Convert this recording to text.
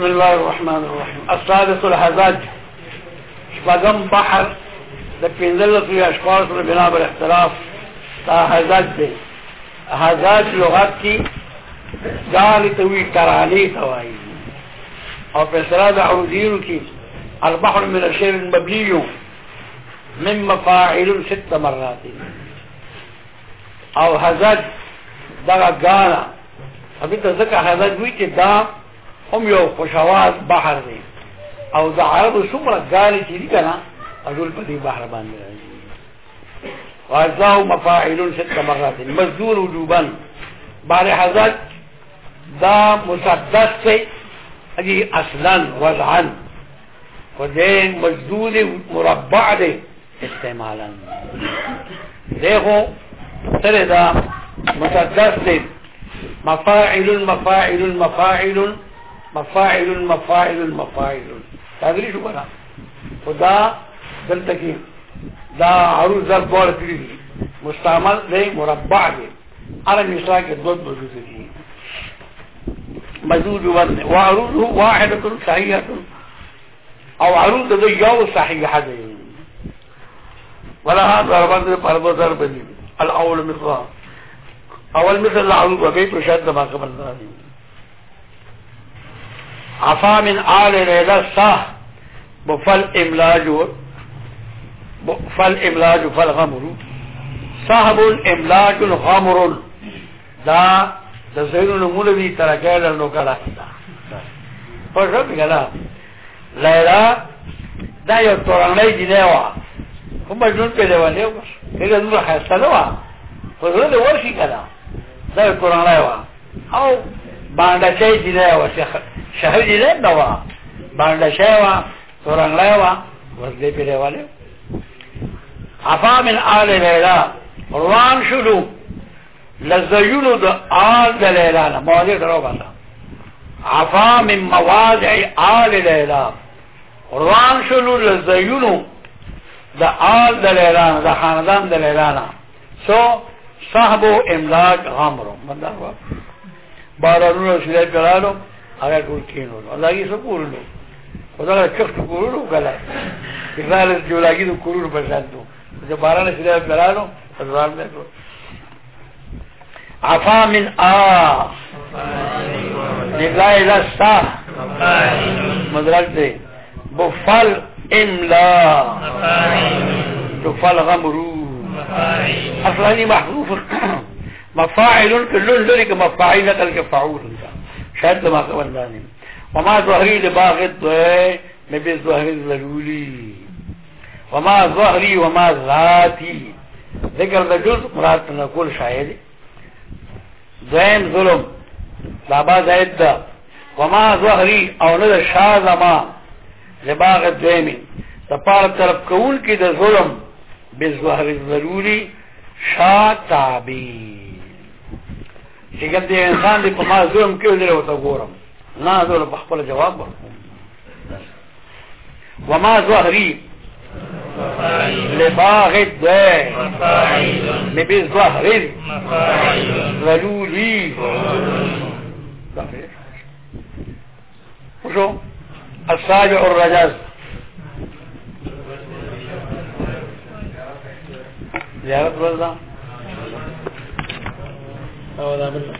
بسم الله الرحمن الرحيم السادس الحزاج شپغم بحر. د پنځلس وی اشخاص سره بنا بر اختلاف تا حزاج دی حزاج لغت کی جال توی کرانی توای او په سره د عروضیو کی البحر من الشيء المبني من مفاعل ست مرات. او حزاج دغه غانا ابي ته ځکه حزاج وی چې دا هم یو خوشواز بحر دی. او د عربو څومره غاړي چې دي کنه اجول په دې بحر باندې راځي واجزاو مفاعل ست مرات مزدور وجوبا. بار حضرت دا مسدس سے اجی اصلا، وضعا. خدین مزدور مربع دے استعمالا. دیکھو، سر دا مسدس دے. مفاعل مفاعل مفاعل مفاعل مفاعل مفاعل تدری شو کنا؟ خدا دلتا کی دا عروض ضرب بولا کری دی مستعمل دے مربع دے على مثال کے دو موجود دی مزود وزن وعروض واحدة صحيحة او عروض دو یو صحیحة دے ولا هذا ضربان دے پربو ضرب دی. الاول مثلا اول مثل العروض وبيت وشد ما قبل ذلك عفا من آل ریلا صح بفل املاج فل املاج فل غمر. صاحب الاملاج الغمر. دا د زینو نمونه دي ترکه له نو کړه په لیلا دا یو تورانې دی نه وا. کوم جون په دی ونه و هغه نور حسته نو وا. په زړه ورشي دا یو تورانې وا. او باندې چې دی نه وا شهر جی دی نه وا باندې شوا تورانې وا ور دې په دی ونه عفا من آل لیلا روان شلو. لزیونو دا آل دا لیلانا موضع درو بسا. عفا من مواضع آل لیلا روان شلو، لزیونو دا آل دا لیلانا دا خاندان دا لیلانا سو صاحبو املاک غامرو مندر وقت بارانونو سیدای پرالو اگر کول کینولو اللہ کی سو کولو خدا کا چخت کولو کلا اقرار جولاگی دو۔ کولو پرسانتو جو باران سیدای پرالو ازوال میں کو عفا من آ۔ نگاہ لسا مدرک دے۔ بفل املا تفل غمرو اصلانی محروف۔ مفاعل كلون ذلك مفاعل نقل كفعول شاید ما قبل دانیم وما ظهری لباغت دوئے میں بے ظهر ضروری. وما ظهری وما ذاتی. ذکر دا جز مراد نقول شاید. دویم ظلم. لابا زید دا. وما ظهری او ند شازما لباغ دویمی دا پار طرف کون کی دا ظلم بظهر ضروری شا تابیر تعبیر چکم دی انسان دی پا ما ظلم کیو دلے ہوتا گورم نا ظلم بخبر جواب برکم وما ظهری لباغ الدين بظهر ذلولي وشو السابع الرجاز زيارة بلده او دا بالله